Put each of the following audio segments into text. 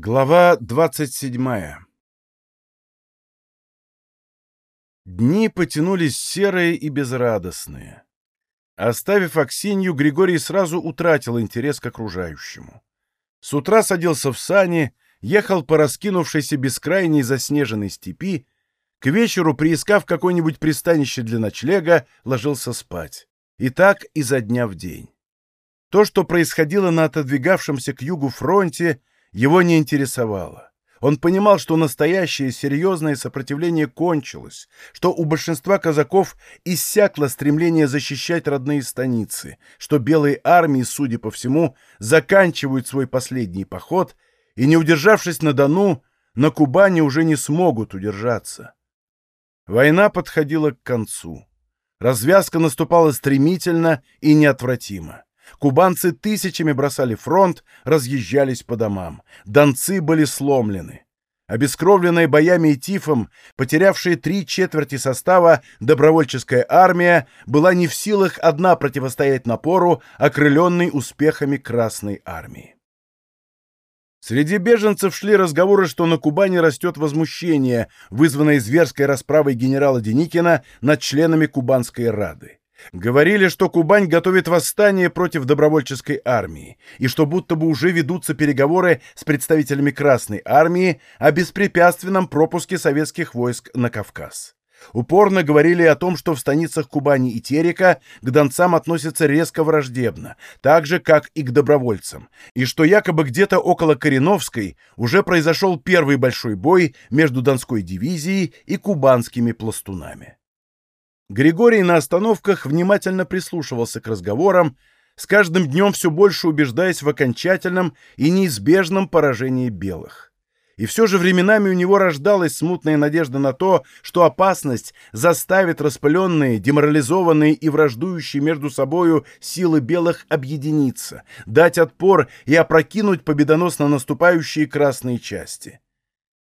Глава 27 Дни потянулись серые и безрадостные. Оставив Аксинью, Григорий сразу утратил интерес к окружающему. С утра садился в сани, ехал по раскинувшейся бескрайней заснеженной степи, к вечеру, приискав какое-нибудь пристанище для ночлега, ложился спать. И так изо дня в день. То, что происходило на отодвигавшемся к югу фронте, его не интересовало. Он понимал, что настоящее серьезное сопротивление кончилось, что у большинства казаков иссякло стремление защищать родные станицы, что белые армии, судя по всему, заканчивают свой последний поход и, не удержавшись на Дону, на Кубани уже не смогут удержаться. Война подходила к концу. Развязка наступала стремительно и неотвратимо. Кубанцы тысячами бросали фронт, разъезжались по домам. Донцы были сломлены. Обескровленная боями и тифом, потерявшая три четверти состава, добровольческая армия была не в силах одна противостоять напору, окрыленной успехами Красной армии. Среди беженцев шли разговоры, что на Кубани растет возмущение, вызванное зверской расправой генерала Деникина над членами Кубанской Рады. Говорили, что Кубань готовит восстание против добровольческой армии, и что будто бы уже ведутся переговоры с представителями Красной армии о беспрепятственном пропуске советских войск на Кавказ. Упорно говорили о том, что в станицах Кубани и Терека к донцам относятся резко враждебно, так же, как и к добровольцам, и что якобы где-то около Кореновской уже произошел первый большой бой между Донской дивизией и кубанскими пластунами. Григорий на остановках внимательно прислушивался к разговорам, с каждым днем все больше убеждаясь в окончательном и неизбежном поражении белых. И все же временами у него рождалась смутная надежда на то, что опасность заставит распыленные, деморализованные и враждующие между собою силы белых объединиться, дать отпор и опрокинуть победоносно наступающие красные части.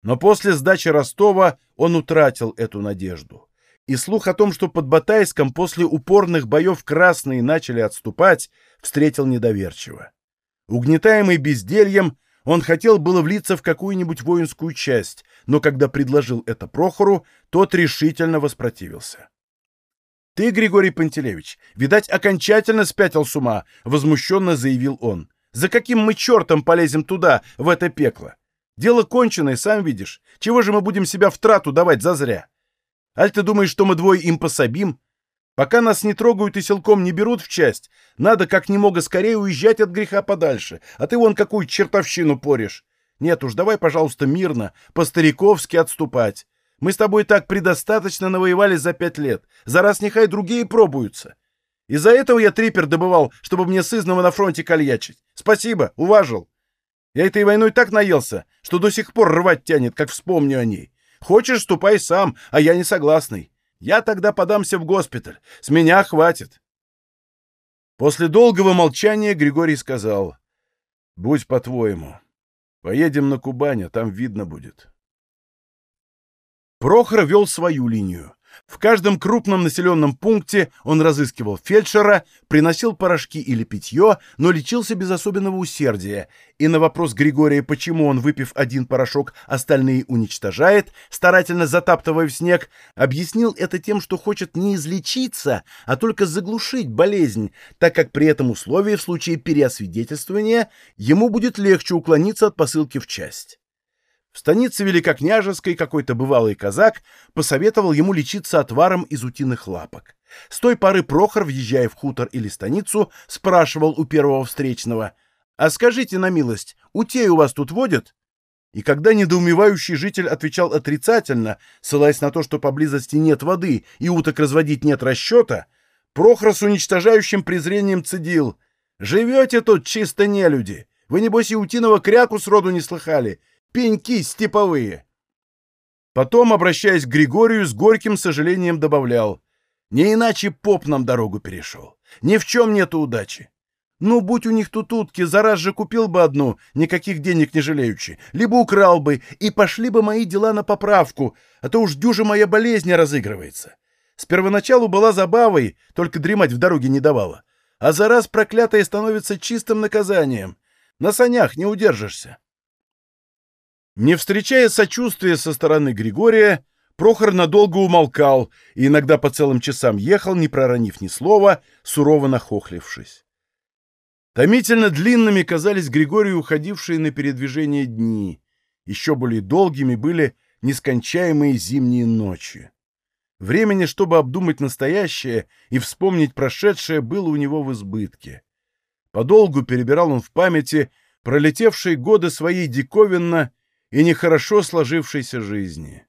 Но после сдачи Ростова он утратил эту надежду и слух о том, что под Батайском после упорных боев красные начали отступать, встретил недоверчиво. Угнетаемый бездельем, он хотел было влиться в какую-нибудь воинскую часть, но когда предложил это Прохору, тот решительно воспротивился. — Ты, Григорий Пантелеевич, видать, окончательно спятил с ума, — возмущенно заявил он. — За каким мы чертом полезем туда, в это пекло? Дело конченое, сам видишь. Чего же мы будем себя в трату давать зазря? Аль ты думаешь, что мы двое им пособим? Пока нас не трогают и силком не берут в часть, надо как немного скорее уезжать от греха подальше, а ты вон какую чертовщину порешь. Нет уж, давай, пожалуйста, мирно, по-стариковски отступать. Мы с тобой так предостаточно навоевали за пять лет. За раз нехай другие пробуются. Из-за этого я трипер добывал, чтобы мне сызново на фронте кальячить. Спасибо, уважил. Я этой войной так наелся, что до сих пор рвать тянет, как вспомню о ней. Хочешь, ступай сам, а я не согласный. Я тогда подамся в госпиталь. С меня хватит. После долгого молчания Григорий сказал, «Будь по-твоему. Поедем на Кубань, а там видно будет». Прохор вел свою линию. В каждом крупном населенном пункте он разыскивал фельдшера, приносил порошки или питье, но лечился без особенного усердия, и на вопрос Григория, почему он, выпив один порошок, остальные уничтожает, старательно затаптывая в снег, объяснил это тем, что хочет не излечиться, а только заглушить болезнь, так как при этом условии в случае переосвидетельствования ему будет легче уклониться от посылки в часть. В станице Великокняжеской какой-то бывалый казак посоветовал ему лечиться отваром из утиных лапок. С той поры Прохор, въезжая в хутор или станицу, спрашивал у первого встречного, «А скажите на милость, утей у вас тут водят?» И когда недоумевающий житель отвечал отрицательно, ссылаясь на то, что поблизости нет воды и уток разводить нет расчета, Прохор с уничтожающим презрением цедил, «Живете тут чисто нелюди! Вы, небось, и утиного кряку сроду не слыхали!» Пеньки степовые. Потом, обращаясь к Григорию, с горьким сожалением добавлял. Не иначе поп нам дорогу перешел. Ни в чем нету удачи. Ну, будь у них тут утки, за раз же купил бы одну, никаких денег не жалеючи, либо украл бы, и пошли бы мои дела на поправку, а то уж дюжа моя болезнь разыгрывается. С первоначалу была забавой, только дремать в дороге не давала. А за раз проклятое становится чистым наказанием. На санях не удержишься. Не встречая сочувствия со стороны Григория, Прохор надолго умолкал и иногда по целым часам ехал, не проронив ни слова, сурово нахохлившись. Томительно длинными казались Григорию уходившие на передвижение дни. Еще более долгими были нескончаемые зимние ночи. Времени, чтобы обдумать настоящее и вспомнить прошедшее, было у него в избытке. Подолгу перебирал он в памяти пролетевшие годы своей диковинно и нехорошо сложившейся жизни.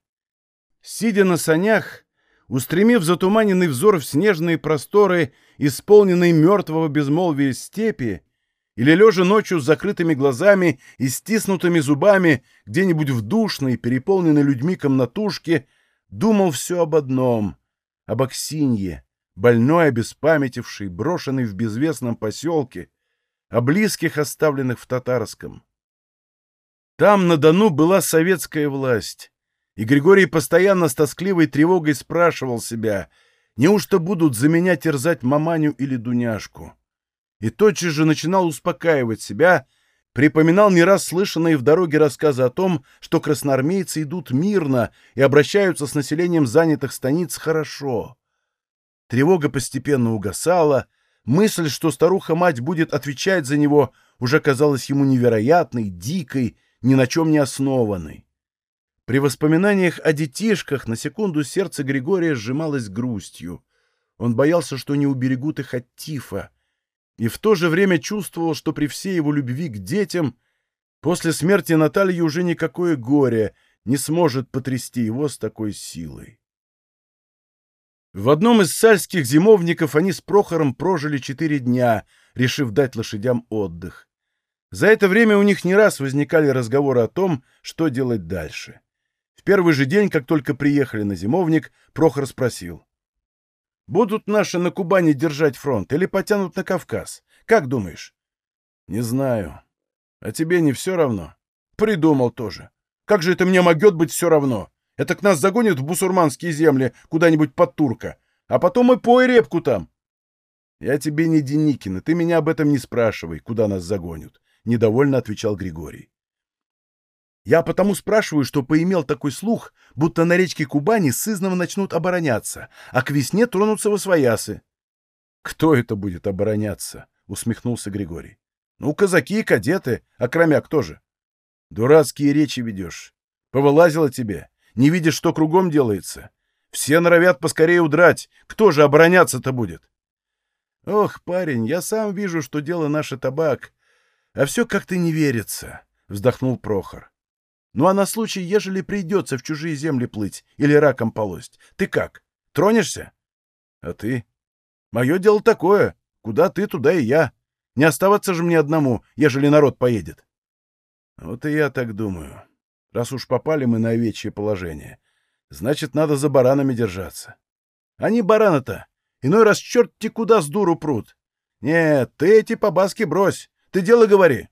Сидя на санях, устремив затуманенный взор в снежные просторы, исполненные мертвого безмолвия степи, или лежа ночью с закрытыми глазами и стиснутыми зубами где-нибудь в душной, переполненной людьми комнатушке, думал все об одном — об Аксинье, больной, обеспамятившей, брошенной в безвестном поселке, о близких, оставленных в Татарском. Там на Дону была советская власть, и Григорий постоянно с тоскливой тревогой спрашивал себя, неужто будут за меня терзать маманю или Дуняшку? И тотчас же начинал успокаивать себя, припоминал не раз слышанные в дороге рассказы о том, что красноармейцы идут мирно и обращаются с населением занятых станиц хорошо. Тревога постепенно угасала, мысль, что старуха-мать будет отвечать за него, уже казалась ему невероятной, дикой, ни на чем не основанной. При воспоминаниях о детишках на секунду сердце Григория сжималось грустью. Он боялся, что не уберегут их от тифа, и в то же время чувствовал, что при всей его любви к детям после смерти Натальи уже никакое горе не сможет потрясти его с такой силой. В одном из сальских зимовников они с Прохором прожили четыре дня, решив дать лошадям отдых. За это время у них не раз возникали разговоры о том, что делать дальше первый же день, как только приехали на зимовник, Прохор спросил. «Будут наши на Кубани держать фронт или потянут на Кавказ? Как думаешь?» «Не знаю. А тебе не все равно?» «Придумал тоже. Как же это мне могет быть все равно? Это к нас загонят в бусурманские земли куда-нибудь под турка, а потом и пой репку там». «Я тебе не Деникин, и ты меня об этом не спрашивай, куда нас загонят», — недовольно отвечал Григорий. Я потому спрашиваю, что поимел такой слух, будто на речке Кубани сызново начнут обороняться, а к весне тронутся во своясы. — Кто это будет обороняться? — усмехнулся Григорий. — Ну, казаки и кадеты, а кроме кто же? — Дурацкие речи ведешь. Повылазило тебе. Не видишь, что кругом делается. Все норовят поскорее удрать. Кто же обороняться-то будет? — Ох, парень, я сам вижу, что дело наше табак. А все как-то не верится, — вздохнул Прохор. Ну а на случай, ежели придется в чужие земли плыть или раком полость, ты как, тронешься? А ты? Мое дело такое. Куда ты, туда и я. Не оставаться же мне одному, ежели народ поедет. Вот и я так думаю. Раз уж попали мы на овечье положение, значит, надо за баранами держаться. Они барана-то. Иной раз черт-те куда с дуру прут. Нет, ты эти побаски брось. Ты дело говори.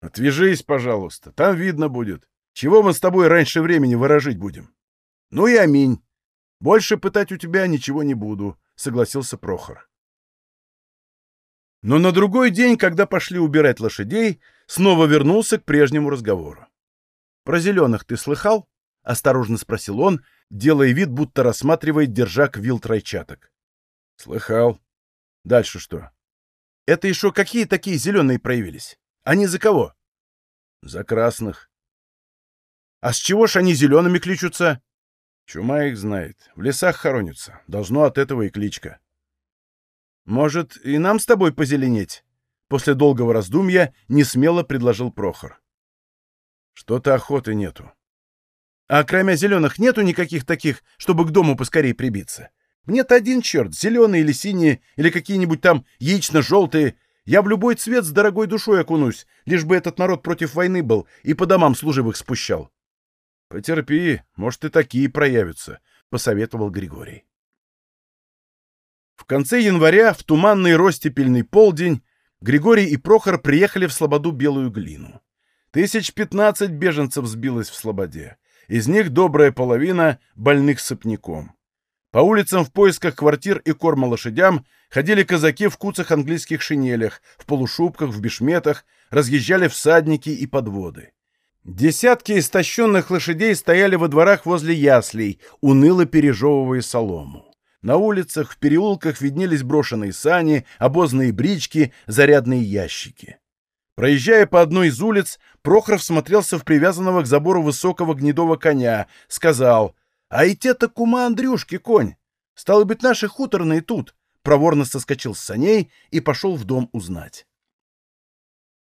Отвяжись, пожалуйста, там видно будет. Чего мы с тобой раньше времени выражить будем? Ну и аминь. Больше пытать у тебя ничего не буду, согласился Прохор. Но на другой день, когда пошли убирать лошадей, снова вернулся к прежнему разговору. «Про зеленых ты слыхал?» — осторожно спросил он, делая вид, будто рассматривает держак вил тройчаток. «Слыхал. Дальше что?» «Это еще какие такие зеленые проявились?» Они за кого? За красных. А с чего ж они зелеными кличутся? Чума их знает. В лесах хоронятся. Должно от этого и кличка. Может, и нам с тобой позеленеть? После долгого раздумья несмело предложил Прохор. Что-то охоты нету. А кроме зеленых нету никаких таких, чтобы к дому поскорее прибиться? Мне-то один черт, зеленые или синие, или какие-нибудь там яично-желтые, я в любой цвет с дорогой душой окунусь, лишь бы этот народ против войны был и по домам служивых спущал. — Потерпи, может, и такие проявятся, — посоветовал Григорий. В конце января, в туманный ростепельный полдень, Григорий и Прохор приехали в Слободу Белую Глину. Тысяч пятнадцать беженцев сбилось в Слободе. Из них добрая половина больных сыпняком. По улицам в поисках квартир и корма лошадям ходили казаки в куцах английских шинелях, в полушубках, в бешметах, разъезжали всадники и подводы. Десятки истощенных лошадей стояли во дворах возле яслей, уныло пережевывая солому. На улицах, в переулках виднелись брошенные сани, обозные брички, зарядные ящики. Проезжая по одной из улиц, Прохоров смотрелся в привязанного к забору высокого гнедого коня, сказал, «А и те-то кума Андрюшки конь! Стало быть, наши хуторные тут!» Проворно соскочил с саней и пошел в дом узнать.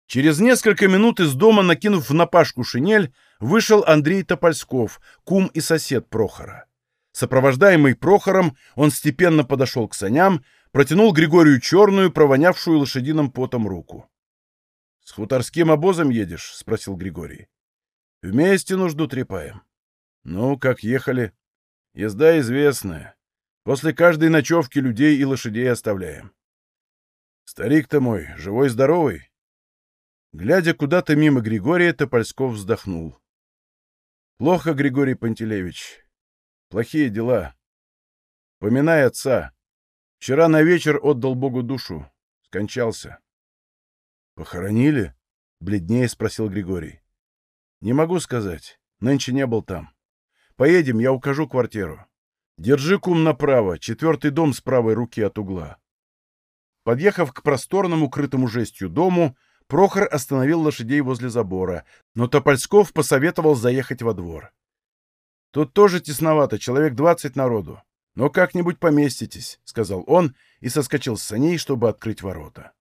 Через несколько минут из дома, накинув в напашку шинель, вышел Андрей Топольсков, кум и сосед Прохора. Сопровождаемый Прохором, он степенно подошел к саням, протянул Григорию черную, провонявшую лошадиным потом руку. — С хуторским обозом едешь? — спросил Григорий. — Вместе нужду трепаем. — Ну, как ехали? — Езда известная. После каждой ночевки людей и лошадей оставляем. — Старик-то мой, живой-здоровый? Глядя куда-то мимо Григория, Топольсков вздохнул. — Плохо, Григорий Пантелеевич. Плохие дела. Поминай отца. Вчера на вечер отдал Богу душу. Скончался. — Похоронили? — бледнее спросил Григорий. — Не могу сказать. Нынче не был там. Поедем, я укажу квартиру. Держи кум направо, четвертый дом с правой руки от угла. Подъехав к просторному, крытому жестью дому, Прохор остановил лошадей возле забора, но Топольсков посоветовал заехать во двор. «Тут тоже тесновато, человек двадцать народу. Но как-нибудь поместитесь», — сказал он и соскочил с саней, чтобы открыть ворота.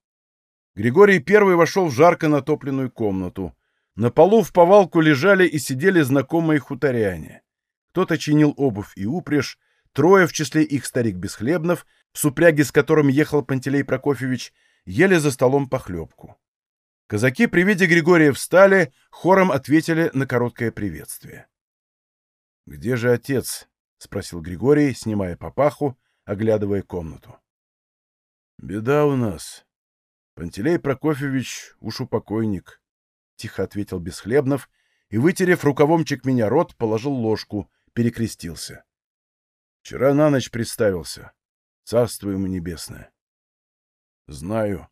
Григорий первый вошел в жарко натопленную комнату. На полу в повалку лежали и сидели знакомые хуторяне. Кто-то чинил обувь и упряжь, трое, в числе их старик Бесхлебнов, в супряге с которым ехал Пантелей Прокофьевич, ели за столом похлебку. Казаки при виде Григория встали, хором ответили на короткое приветствие. — Где же отец? — спросил Григорий, снимая папаху, оглядывая комнату. — Беда у нас. Пантелей Прокофьевич уж упокойник, — тихо ответил Бесхлебнов и, вытерев рукавом меня рот, положил ложку, перекрестился. Вчера на ночь представился. Царство ему небесное. — Знаю.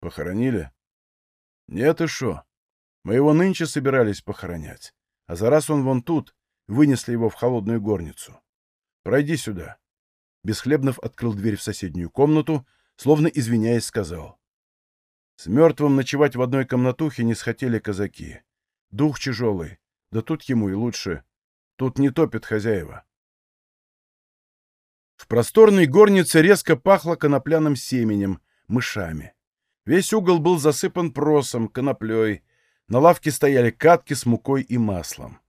Похоронили? Нет и шо. Мы его нынче собирались похоронять. А за раз он вон тут, вынесли его в холодную горницу. Пройди сюда. Бесхлебнов открыл дверь в соседнюю комнату, словно извиняясь, сказал. С мертвым ночевать в одной комнатухе не схотели казаки. Дух тяжелый, да тут ему и лучше. Тут не топит хозяева. В просторной горнице резко пахло конопляным семенем, мышами. Весь угол был засыпан просом, коноплей. На лавке стояли катки с мукой и маслом.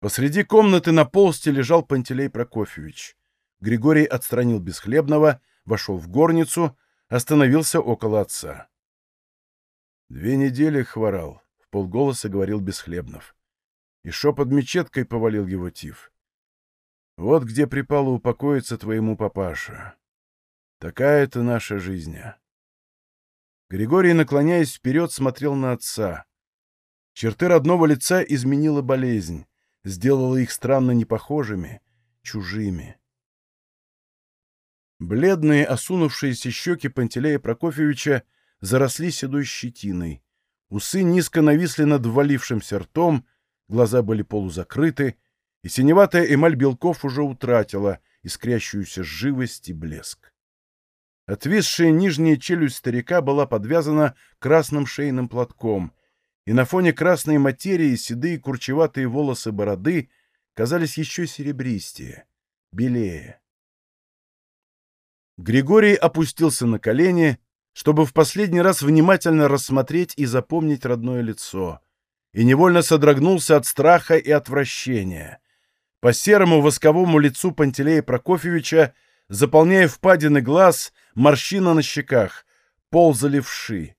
Посреди комнаты на полсте лежал Пантелей Прокофьевич. Григорий отстранил Бесхлебного, вошел в горницу, остановился около отца. «Две недели хворал», — в полголоса говорил Бесхлебнов. И шо под мечеткой повалил его тиф. «Вот где припало упокоиться твоему папаша. Такая-то наша жизнь». Григорий, наклоняясь вперед, смотрел на отца. Черты родного лица изменила болезнь, сделала их странно непохожими, чужими. Бледные, осунувшиеся щеки Пантелея Прокофьевича заросли седой щетиной. Усы низко нависли над ввалившимся ртом, глаза были полузакрыты, и синеватая эмаль белков уже утратила искрящуюся живость и блеск. Отвисшая нижняя челюсть старика была подвязана красным шейным платком, и на фоне красной материи седые курчеватые волосы бороды казались еще серебристее, белее. Григорий опустился на колени, чтобы в последний раз внимательно рассмотреть и запомнить родное лицо, и невольно содрогнулся от страха и отвращения. По серому восковому лицу Пантелея Прокофьевича заполняя впадины глаз, морщина на щеках, ползали вши.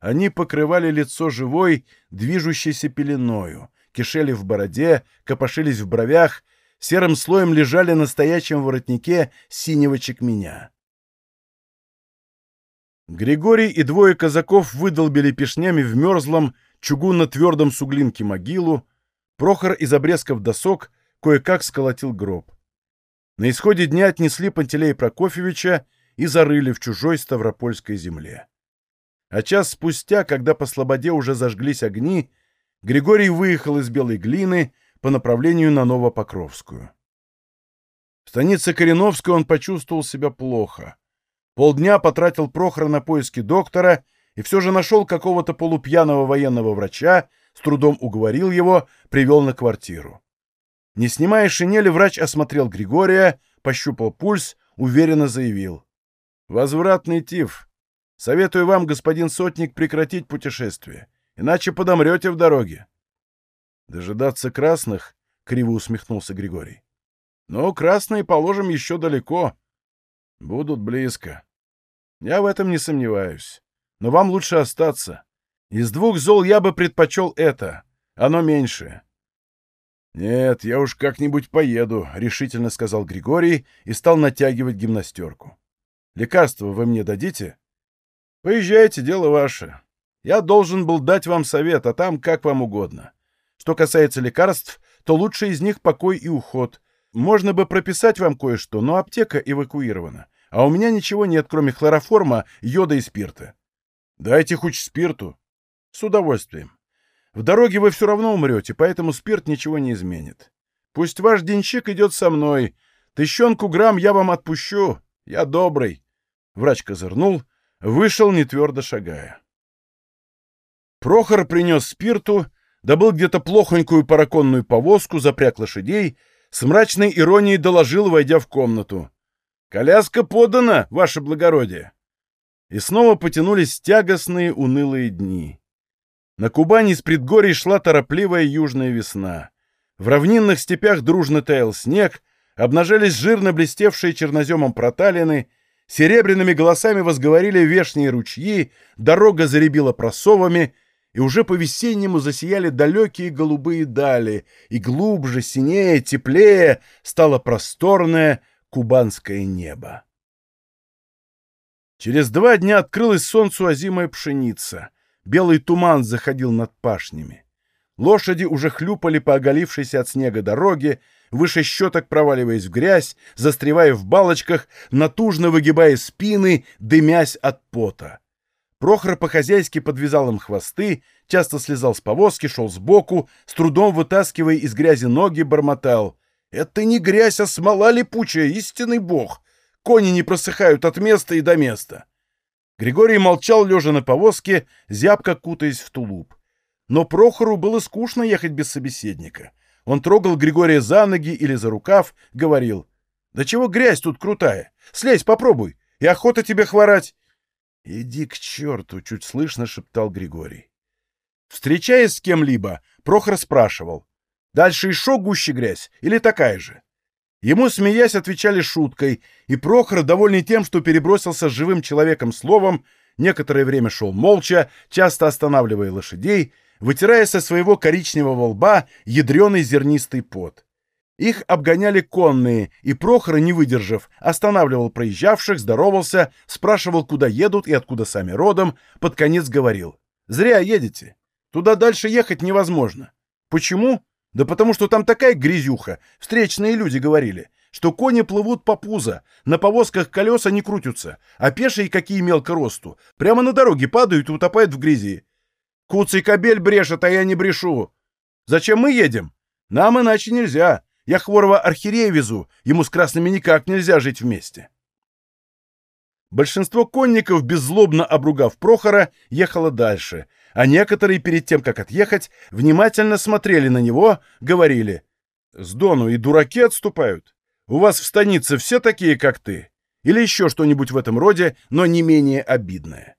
Они покрывали лицо живой, движущейся пеленою, кишели в бороде, копошились в бровях, серым слоем лежали на стоячем воротнике синего чекменя. Григорий и двое казаков выдолбили пешнями в мерзлом, чугунно-твердом суглинке могилу, Прохор из обрезков досок кое-как сколотил гроб. На исходе дня отнесли Пантелея Прокофьевича и зарыли в чужой Ставропольской земле. А час спустя, когда по слободе уже зажглись огни, Григорий выехал из Белой Глины по направлению на Новопокровскую. В станице Кореновской он почувствовал себя плохо. Полдня потратил Прохор на поиски доктора и все же нашел какого-то полупьяного военного врача, с трудом уговорил его, привел на квартиру. Не снимая шинели, врач осмотрел Григория, пощупал пульс, уверенно заявил. «Возвратный тиф. Советую вам, господин Сотник, прекратить путешествие, иначе подомрете в дороге». «Дожидаться красных?» — криво усмехнулся Григорий. «Ну, красные, положим, еще далеко. Будут близко. Я в этом не сомневаюсь. Но вам лучше остаться. Из двух зол я бы предпочел это. Оно меньше. «Нет, я уж как-нибудь поеду», — решительно сказал Григорий и стал натягивать гимнастерку. «Лекарство вы мне дадите?» «Поезжайте, дело ваше. Я должен был дать вам совет, а там как вам угодно. Что касается лекарств, то лучше из них покой и уход. Можно бы прописать вам кое-что, но аптека эвакуирована. А у меня ничего нет, кроме хлороформа, йода и спирта. Дайте хоть спирту. С удовольствием. В дороге вы все равно умрете, поэтому спирт ничего не изменит. Пусть ваш денщик идет со мной. Тыщенку грамм я вам отпущу. Я добрый. Врач козырнул, вышел, не твердо шагая. Прохор принес спирту, добыл где-то плохонькую параконную повозку, запряг лошадей, с мрачной иронией доложил, войдя в комнату. «Коляска подана, ваше благородие!» И снова потянулись тягостные, унылые дни. На Кубани с предгорий шла торопливая южная весна. В равнинных степях дружно таял снег, обнажались жирно блестевшие черноземом проталины, серебряными голосами возговорили вешние ручьи, дорога заребила просовами, и уже по-весеннему засияли далекие голубые дали, и глубже, синее, теплее стало просторное кубанское небо. Через два дня открылась солнцу озимая пшеница — Белый туман заходил над пашнями. Лошади уже хлюпали по оголившейся от снега дороге, выше щеток проваливаясь в грязь, застревая в балочках, натужно выгибая спины, дымясь от пота. Прохор по-хозяйски подвязал им хвосты, часто слезал с повозки, шел сбоку, с трудом вытаскивая из грязи ноги, бормотал. «Это не грязь, а смола липучая, истинный бог! Кони не просыхают от места и до места!» Григорий молчал, лежа на повозке, зябко кутаясь в тулуп. Но Прохору было скучно ехать без собеседника. Он трогал Григория за ноги или за рукав, говорил. «Да чего грязь тут крутая? Слезь, попробуй, и охота тебе хворать!» «Иди к черту!» — чуть слышно шептал Григорий. Встречаясь с кем-либо, Прохор спрашивал. «Дальше еще гуще грязь или такая же?» Ему, смеясь, отвечали шуткой, и Прохор, довольный тем, что перебросился с живым человеком словом, некоторое время шел молча, часто останавливая лошадей, вытирая со своего коричневого лба ядреный зернистый пот. Их обгоняли конные, и Прохор, не выдержав, останавливал проезжавших, здоровался, спрашивал, куда едут и откуда сами родом, под конец говорил. «Зря едете. Туда дальше ехать невозможно. Почему? Да потому что там такая грязюха, встречные люди говорили, что кони плывут по пузо, на повозках колеса не крутятся, а пешие какие мелко росту, прямо на дороге падают и утопают в грязи. Куцый кобель брешет, а я не брешу. Зачем мы едем? Нам иначе нельзя. Я хворого архиерея везу, ему с красными никак нельзя жить вместе. Большинство конников, беззлобно обругав Прохора, ехало дальше — а некоторые перед тем, как отъехать, внимательно смотрели на него, говорили «С Дону и дураки отступают. У вас в станице все такие, как ты?» Или еще что-нибудь в этом роде, но не менее обидное.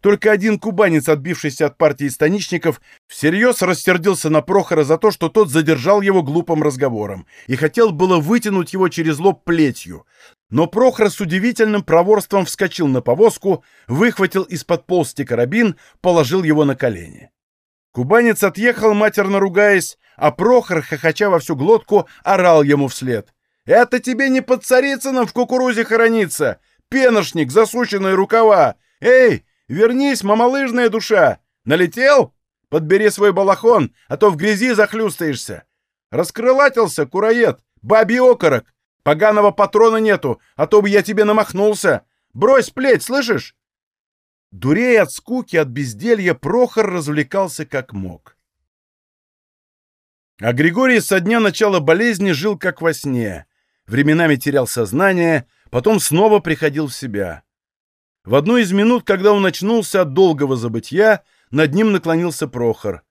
Только один кубанец, отбившийся от партии станичников, всерьез рассердился на Прохора за то, что тот задержал его глупым разговором и хотел было вытянуть его через лоб плетью. Но Прохор с удивительным проворством вскочил на повозку, выхватил из-под полсти карабин, положил его на колени. Кубанец отъехал, матерно ругаясь, а Прохор, хохоча во всю глотку, орал ему вслед. «Это тебе не под Царицыным в кукурузе хорониться! Пеношник, засученные рукава! Эй, вернись, мамалыжная душа! Налетел? Подбери свой балахон, а то в грязи захлюстаешься! Раскрылатился, кураед, бабий окорок! Поганого патрона нету, а то бы я тебе намахнулся. Брось плеть, слышишь?» Дурей от скуки, от безделья, Прохор развлекался как мог. А Григорий со дня начала болезни жил как во сне. Временами терял сознание, потом снова приходил в себя. В одну из минут, когда он очнулся от долгого забытья, над ним наклонился Прохор.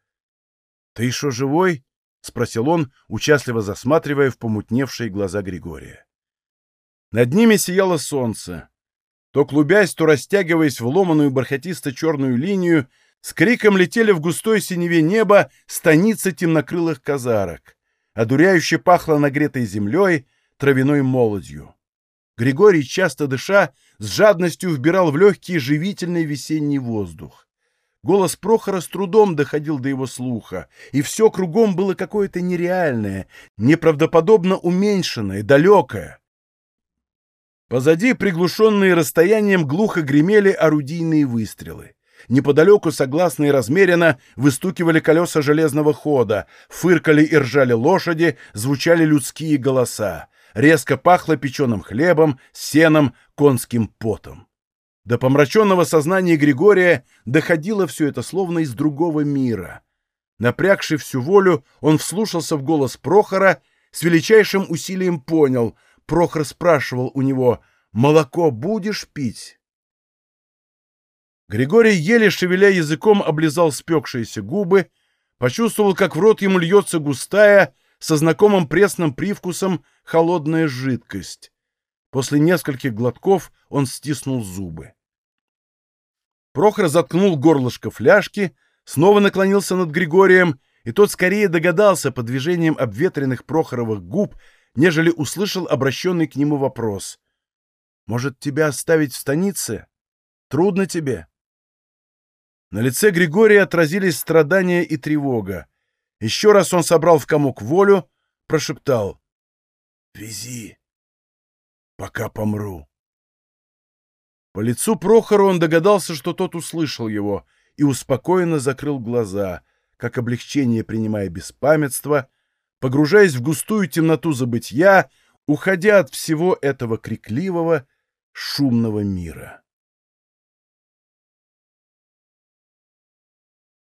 — Ты еще живой? — спросил он, участливо засматривая в помутневшие глаза Григория. Над ними сияло солнце. То клубясь, то растягиваясь в ломаную бархатисто-черную линию, с криком летели в густой синеве неба станицы темнокрылых казарок. Одуряюще пахло нагретой землей, травяной молодью. Григорий, часто дыша, с жадностью вбирал в легкий живительный весенний воздух. Голос Прохора с трудом доходил до его слуха, и все кругом было какое-то нереальное, неправдоподобно уменьшенное, далекое. Позади, приглушенные расстоянием, глухо гремели орудийные выстрелы. Неподалеку, согласно и размеренно, выстукивали колеса железного хода, фыркали и ржали лошади, звучали людские голоса. Резко пахло печеным хлебом, сеном, конским потом. До помраченного сознания Григория доходило все это словно из другого мира. Напрягший всю волю, он вслушался в голос Прохора, с величайшим усилием понял. Прохор спрашивал у него «Молоко будешь пить?» Григорий, еле шевеля языком, облизал спекшиеся губы, почувствовал, как в рот ему льется густая, со знакомым пресным привкусом, холодная жидкость. После нескольких глотков он стиснул зубы. Прохор заткнул горлышко фляжки, снова наклонился над Григорием, и тот скорее догадался по движениям обветренных Прохоровых губ, нежели услышал обращенный к нему вопрос. «Может, тебя оставить в станице? Трудно тебе?» На лице Григория отразились страдания и тревога. Еще раз он собрал в комок волю, прошептал. «Вези, пока помру». По лицу Прохора он догадался, что тот услышал его, и успокоенно закрыл глаза, как облегчение принимая беспамятство, погружаясь в густую темноту забытья, уходя от всего этого крикливого, шумного мира.